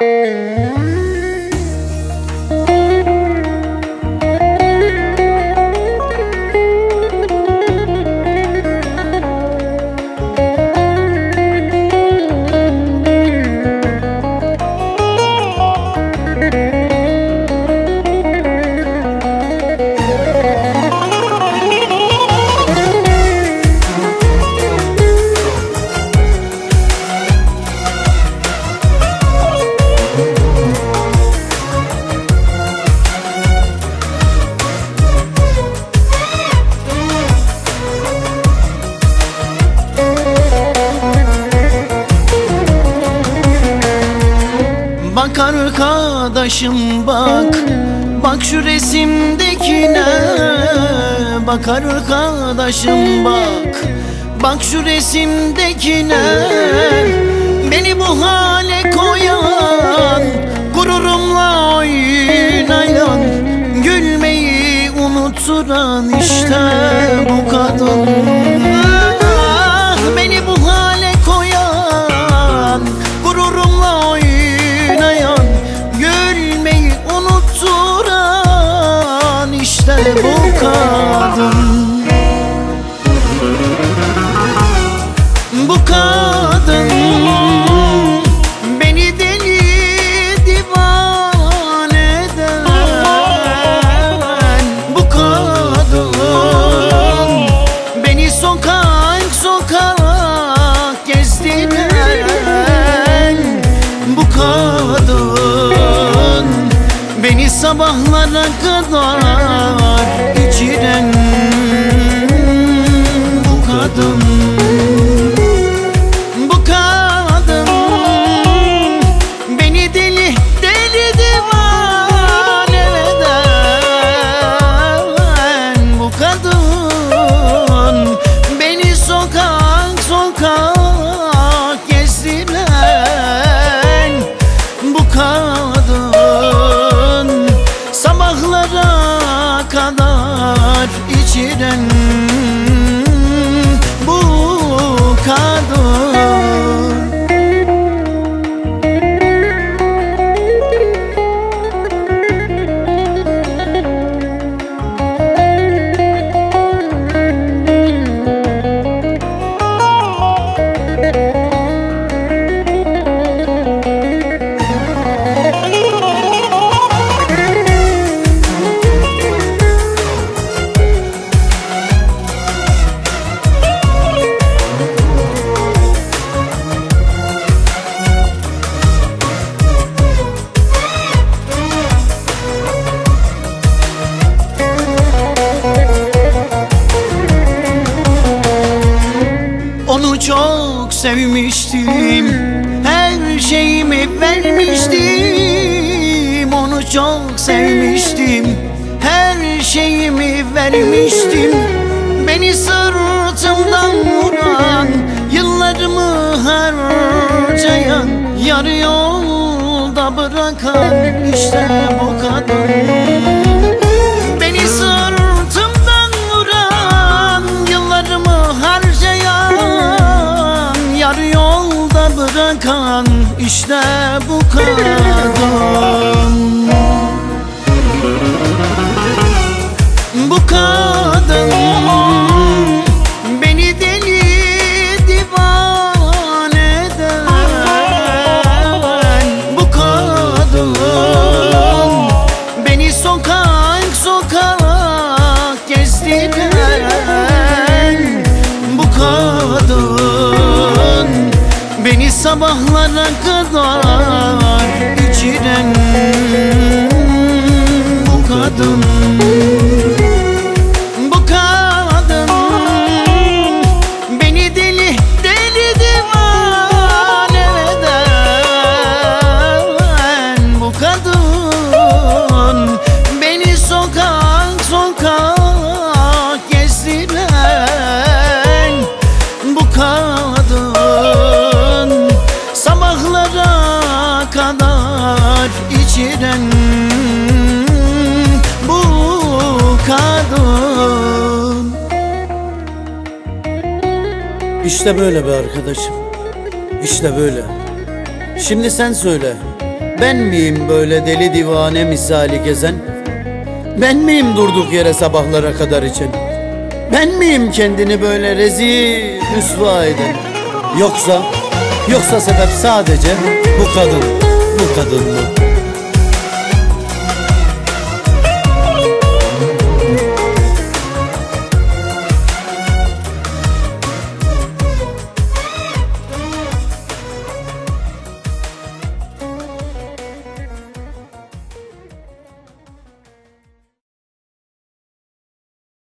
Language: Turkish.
Música Bak arkadaşım bak. Bak şu resimdekine Bak arkadaşım bak. Bak şu resimdekine Beni bu hale koyan Gururumla oynayan Gülmeyi unutturan işte bu kadın kadın Bu kadın Beni deli divane eden Bu kadın Beni sokak sokak gezdiren Bu kadın Beni sabahlara kadar kadar içiren çok sevmiştim. Her şeyimi vermiştim. Onu çok sevmiştim. Her şeyimi vermiştim. Beni sırtımdan vuran Yıllarımı harcayan Yarı yolda bırakan işte bu kadın bırakan işte bu kadın. Bu kadın Beni sabahlara kadar içiren Bu kadın kadar içiren Bu kadın İşte böyle be arkadaşım. İşte böyle. Şimdi sen söyle. ben miyim böyle deli divane misali gezen? Ben miyim durduk yere sabahlara kadar için? Ben miyim kendini böyle rezil rüsva eden? Yoksa, yoksa sebep sadece bu kadın, bu kadın mı?